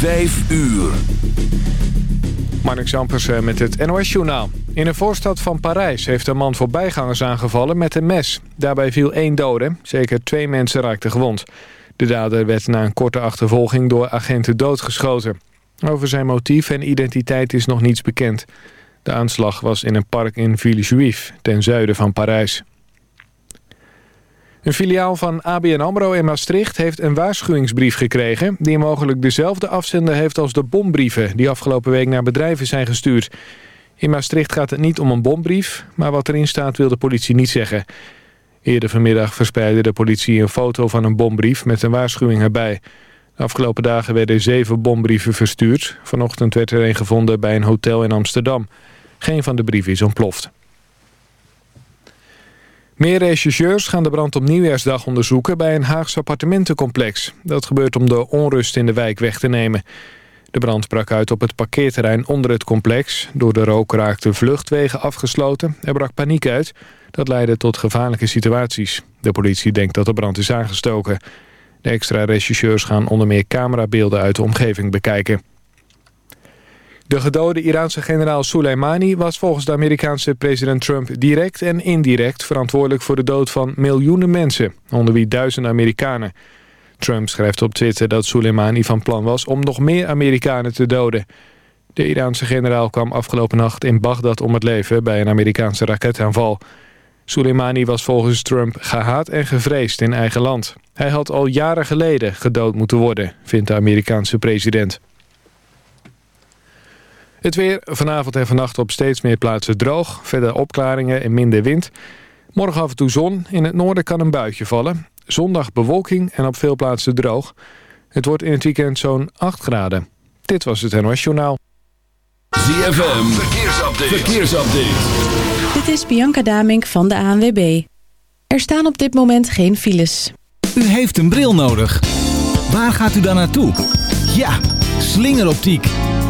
5 uur. Mark Zampersen met het NOS-journaal. In een voorstad van Parijs heeft een man voorbijgangers aangevallen met een mes. Daarbij viel één dode, zeker twee mensen raakten gewond. De dader werd na een korte achtervolging door agenten doodgeschoten. Over zijn motief en identiteit is nog niets bekend. De aanslag was in een park in Villejuif, ten zuiden van Parijs. Een filiaal van ABN AMRO in Maastricht heeft een waarschuwingsbrief gekregen... die mogelijk dezelfde afzender heeft als de bombrieven... die afgelopen week naar bedrijven zijn gestuurd. In Maastricht gaat het niet om een bombrief... maar wat erin staat wil de politie niet zeggen. Eerder vanmiddag verspreidde de politie een foto van een bombrief... met een waarschuwing erbij. De afgelopen dagen werden zeven bombrieven verstuurd. Vanochtend werd er een gevonden bij een hotel in Amsterdam. Geen van de brieven is ontploft. Meer rechercheurs gaan de brand op nieuwjaarsdag onderzoeken bij een Haagse appartementencomplex. Dat gebeurt om de onrust in de wijk weg te nemen. De brand brak uit op het parkeerterrein onder het complex. Door de rook raakten vluchtwegen afgesloten. Er brak paniek uit. Dat leidde tot gevaarlijke situaties. De politie denkt dat de brand is aangestoken. De extra rechercheurs gaan onder meer camerabeelden uit de omgeving bekijken. De gedode Iraanse generaal Soleimani was volgens de Amerikaanse president Trump direct en indirect verantwoordelijk voor de dood van miljoenen mensen, onder wie duizenden Amerikanen. Trump schrijft op Twitter dat Soleimani van plan was om nog meer Amerikanen te doden. De Iraanse generaal kwam afgelopen nacht in Bagdad om het leven bij een Amerikaanse raketaanval. Soleimani was volgens Trump gehaat en gevreesd in eigen land. Hij had al jaren geleden gedood moeten worden, vindt de Amerikaanse president. Het weer vanavond en vannacht op steeds meer plaatsen droog. Verder opklaringen en minder wind. Morgen af en toe zon. In het noorden kan een buitje vallen. Zondag bewolking en op veel plaatsen droog. Het wordt in het weekend zo'n 8 graden. Dit was het NOS Journaal. ZFM, verkeersupdate. verkeersupdate. Dit is Bianca Damink van de ANWB. Er staan op dit moment geen files. U heeft een bril nodig. Waar gaat u dan naartoe? Ja, slingeroptiek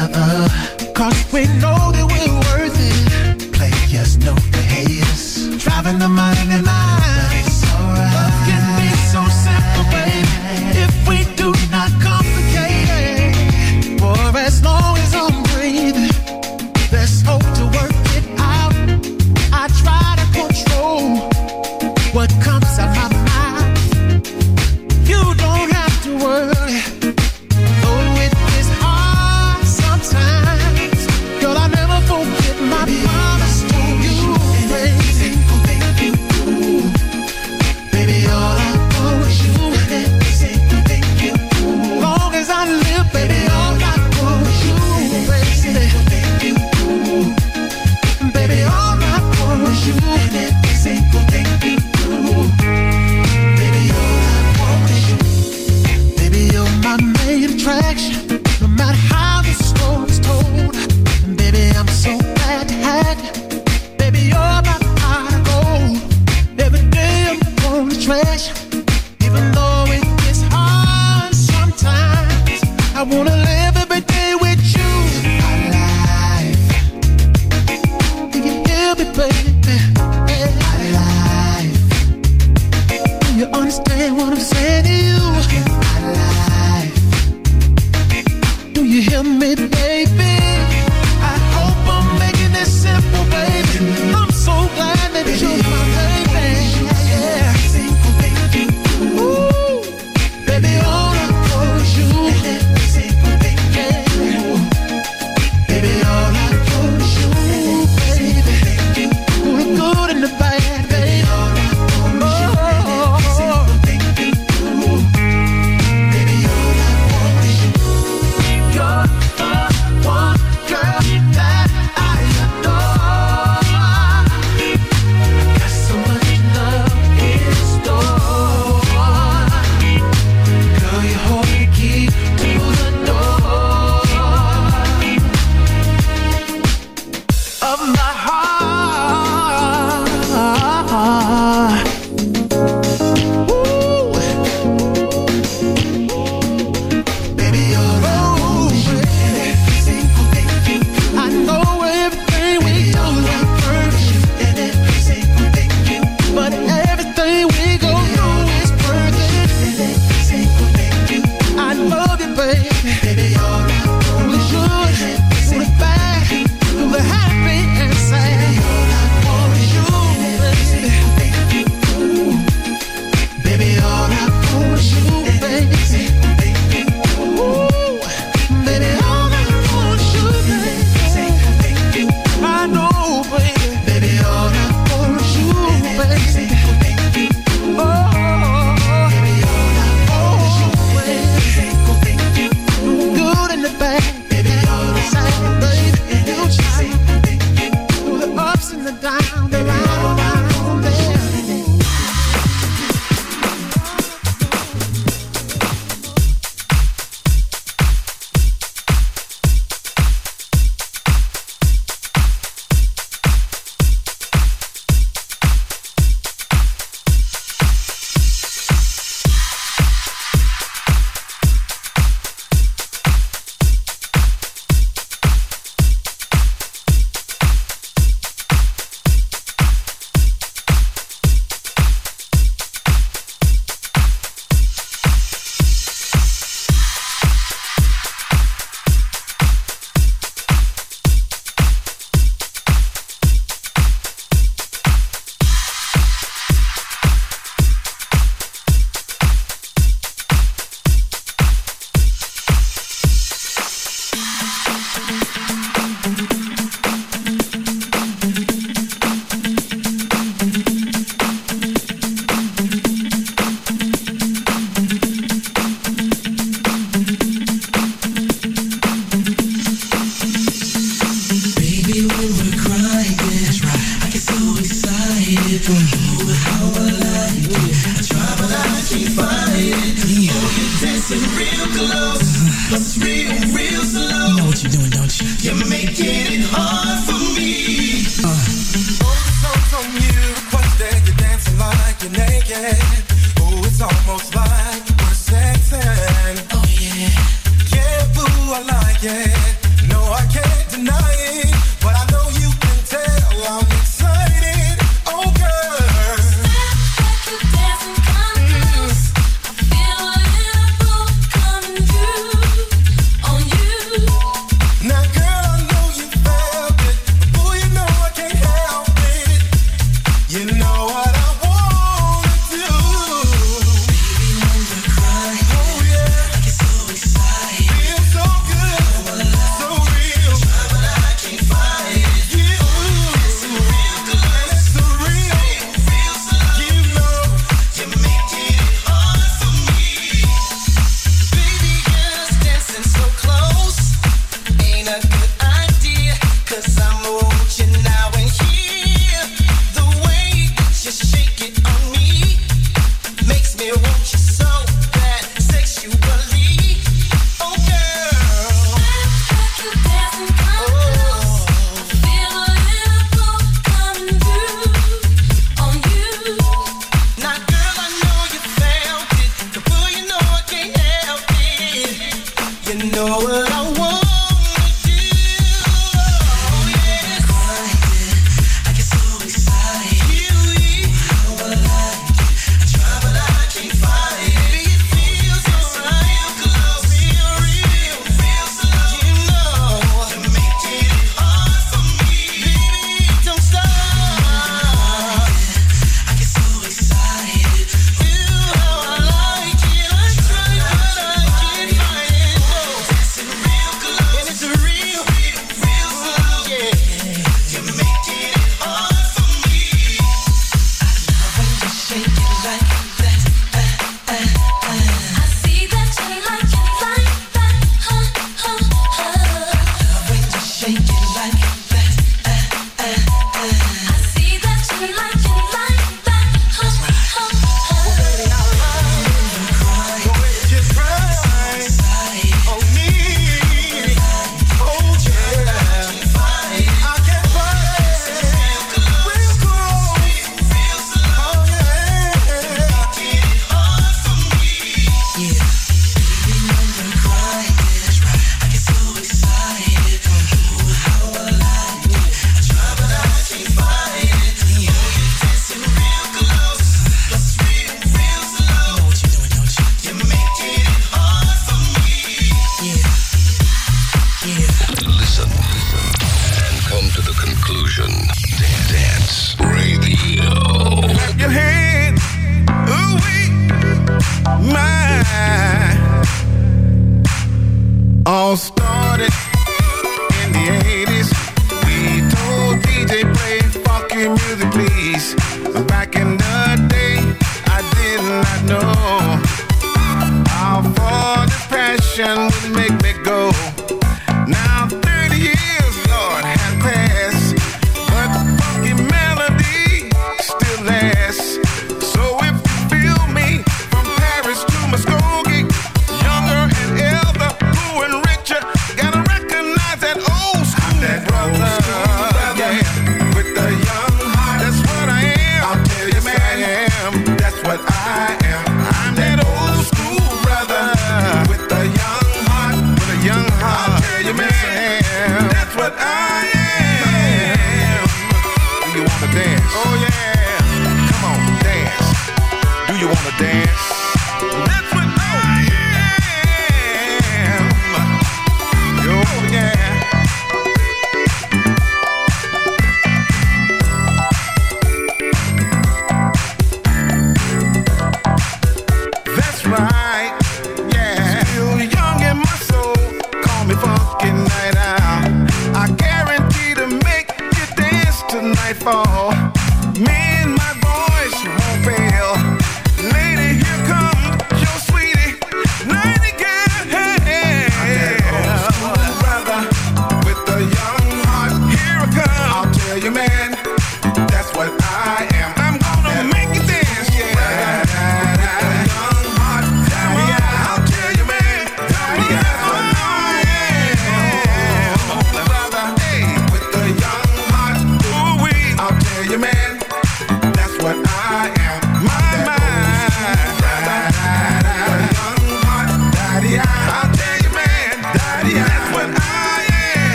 together Cause we know that we're worth it. Players know the haters Driving the money and I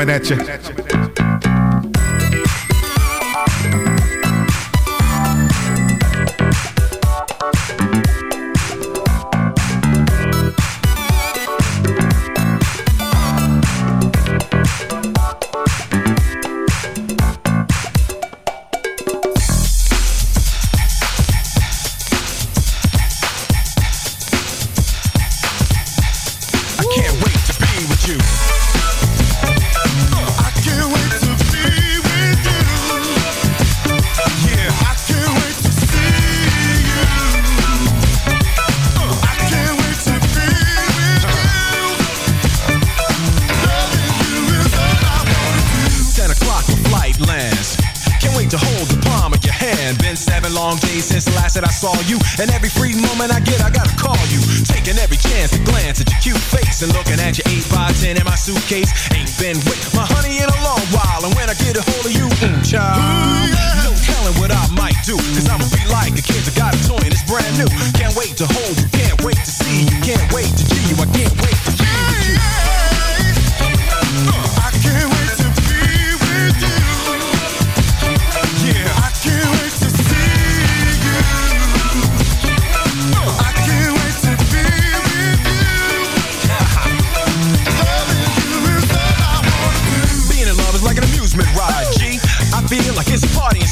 coming at you.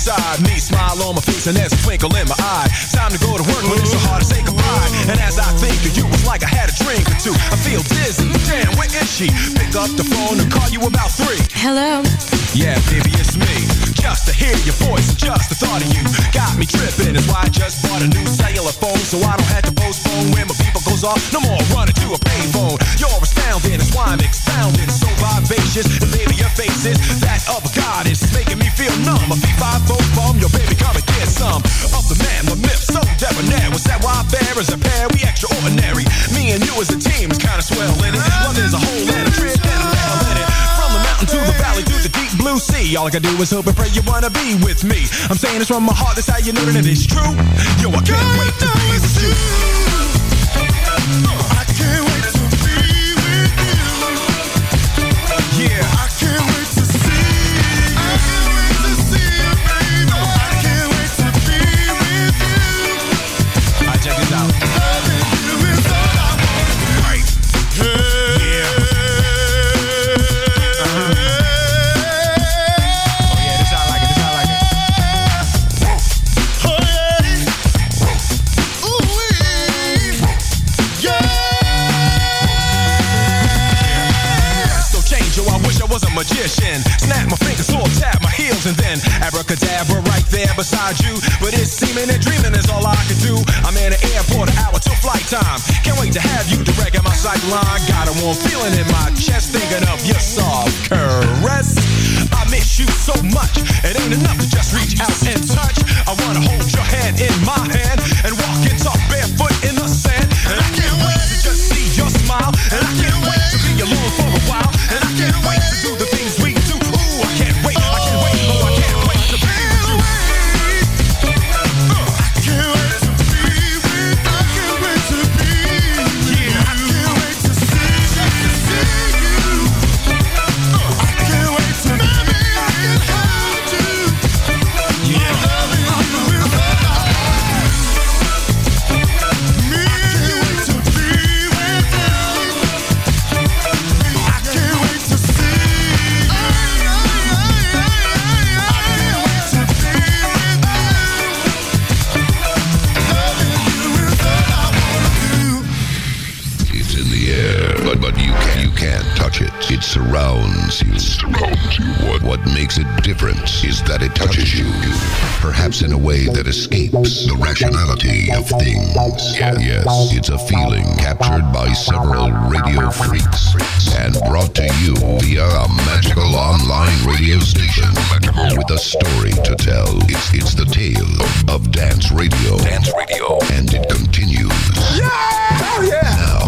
A me. Smile on my face and there's a twinkle in my eye. Time to go to work, but it's so hard to say goodbye. And as I think of you, it's like I had a drink or two. I feel dizzy. Damn, where is she? Pick up the phone and call you about three. Hello. Yeah, baby, it's me. Just to hear your voice just the thought of you got me tripping. That's why I just bought a new cellular phone so I don't have to postpone when my people goes off. No more running to a payphone. You're astounding, that's why I'm expounding. So vivacious, and baby, your face is that of a goddess, making me feel numb. A V5 bomb, your baby, come and get some of the man, the myth, so debonair. Was that why fair as a pair? We extraordinary. Me and you as a team is kinda swell in it. Love is a whole and a trip the deep blue sea. All I can do is hope and pray you wanna be with me. I'm saying this from my heart, that's how you know that it's true. Yo, I can't wait to be with you. I magician. Snap my fingers, all tap my heels, and then abracadabra right there beside you. But it's seeming and dreaming is all I can do. I'm in the airport, an hour till flight time. Can't wait to have you direct at my sight line. Got a warm feeling in my chest, thinking of your soft caress. I miss you so much, it ain't enough to just reach out and touch. I wanna hold your hand in my hand perhaps in a way that escapes the rationality of things. Yes, yes it's a feeling captured by several radio freaks and brought to you via a magical online radio station with a story to tell. It's, it's the tale of dance radio. Dance radio. And it continues. Yeah! Hell yeah! Now,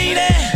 lady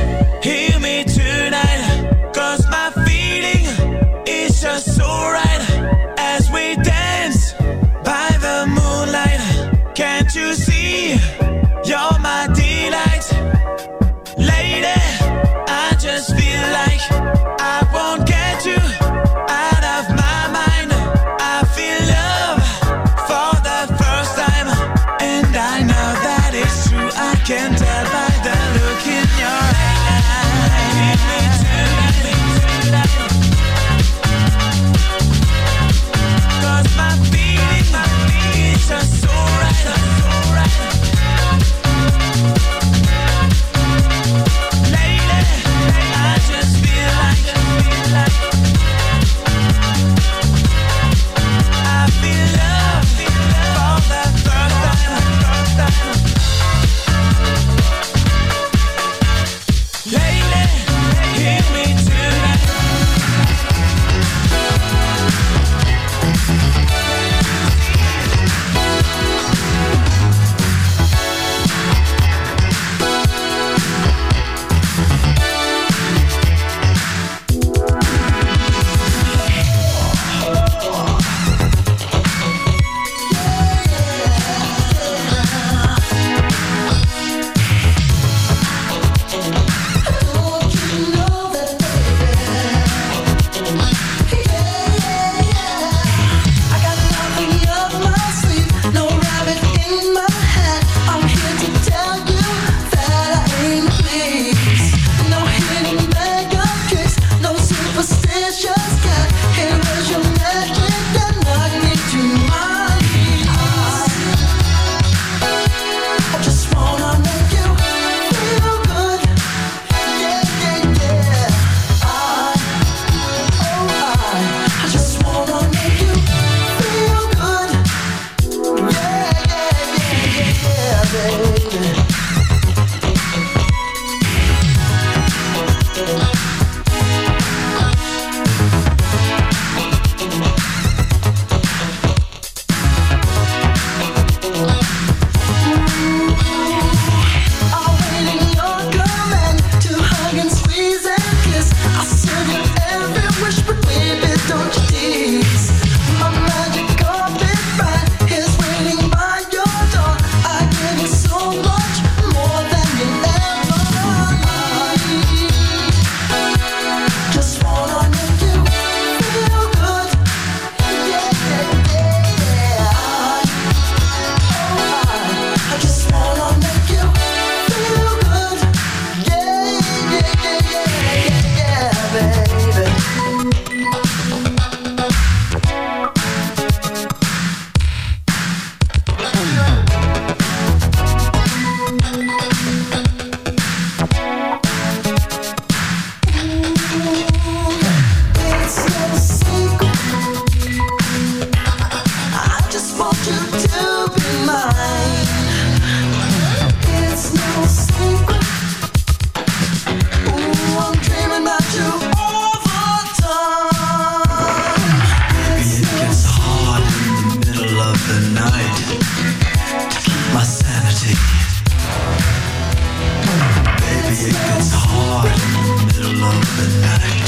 tonight.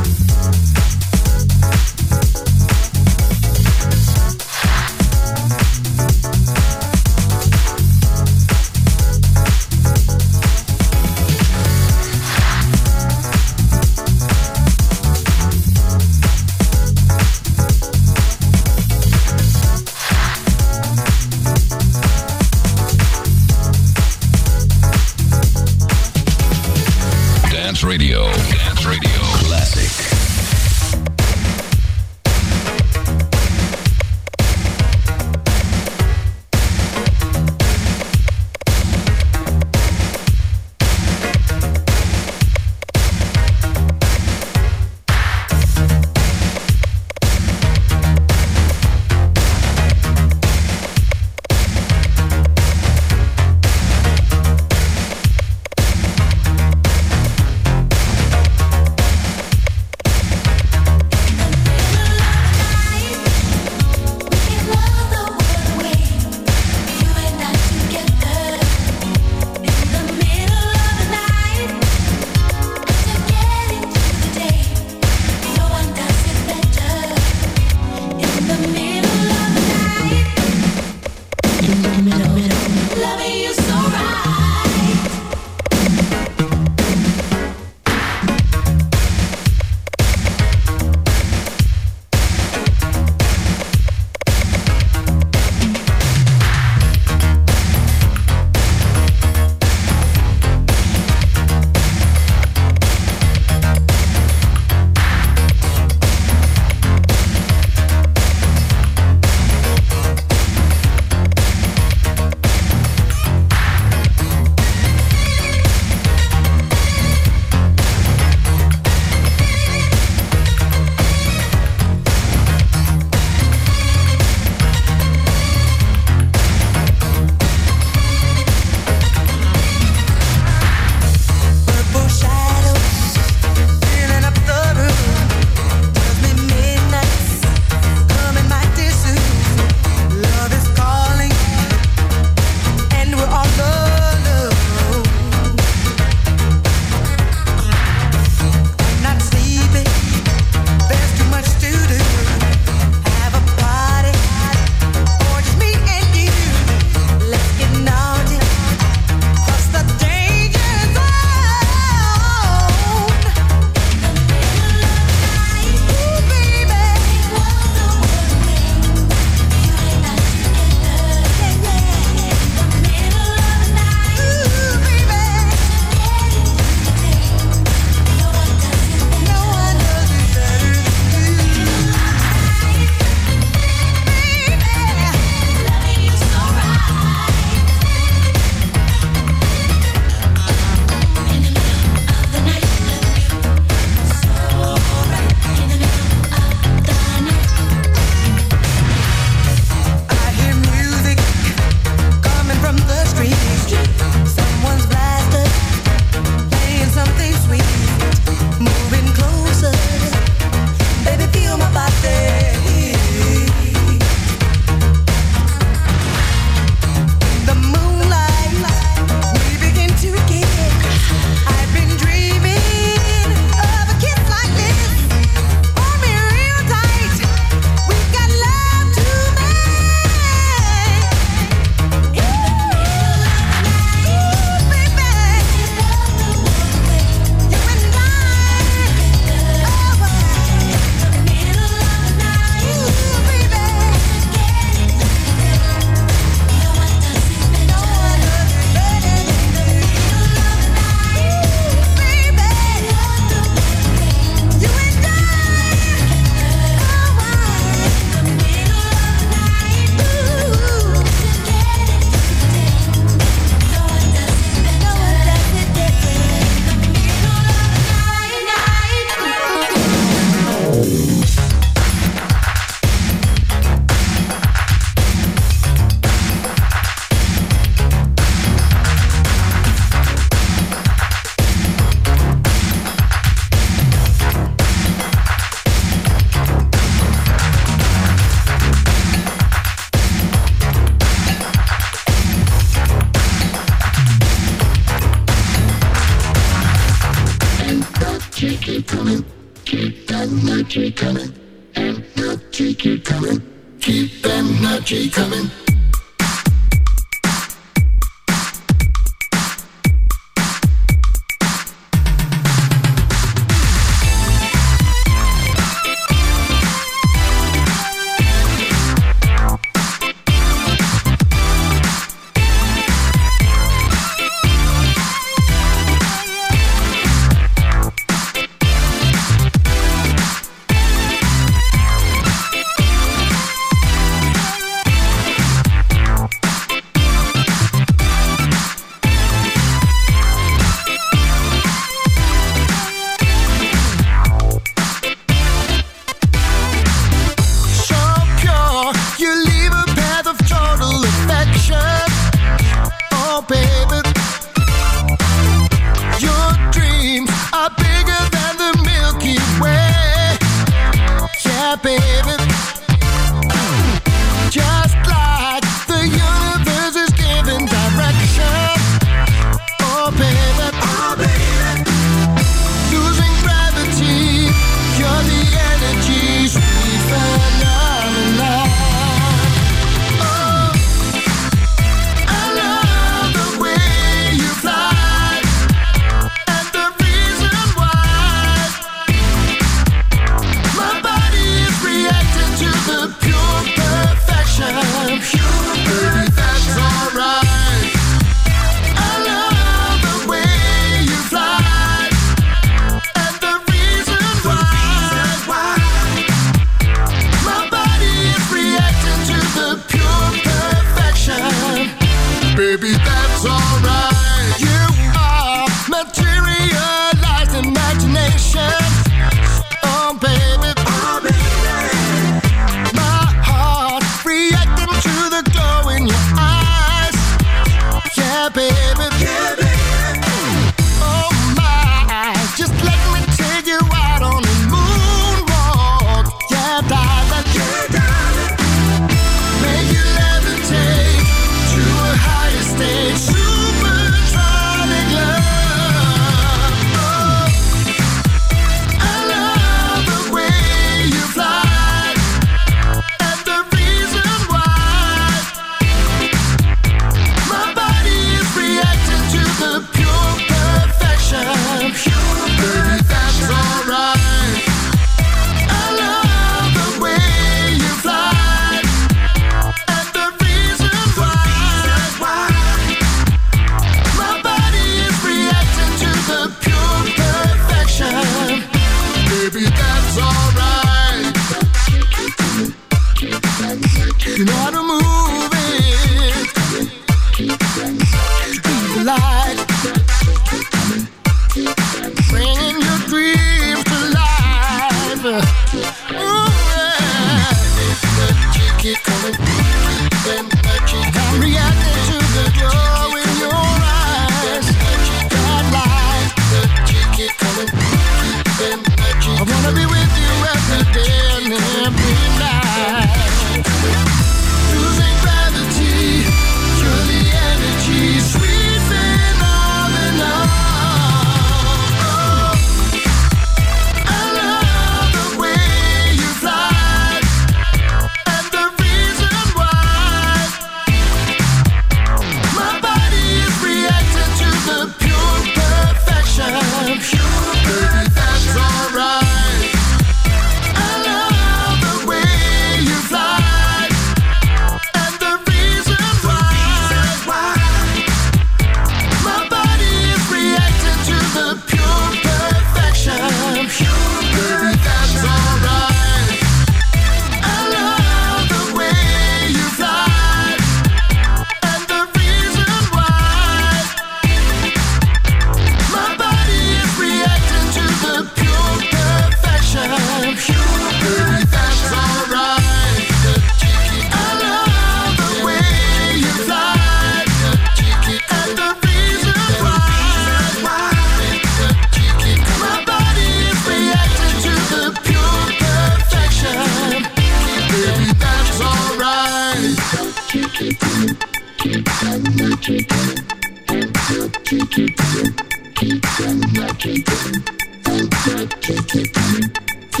Oh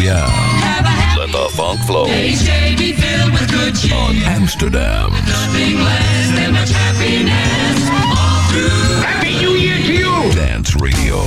yeah. Let the funk flow. On Amsterdam. Nothing less than happiness. Happy New Year to you. Dance Radio.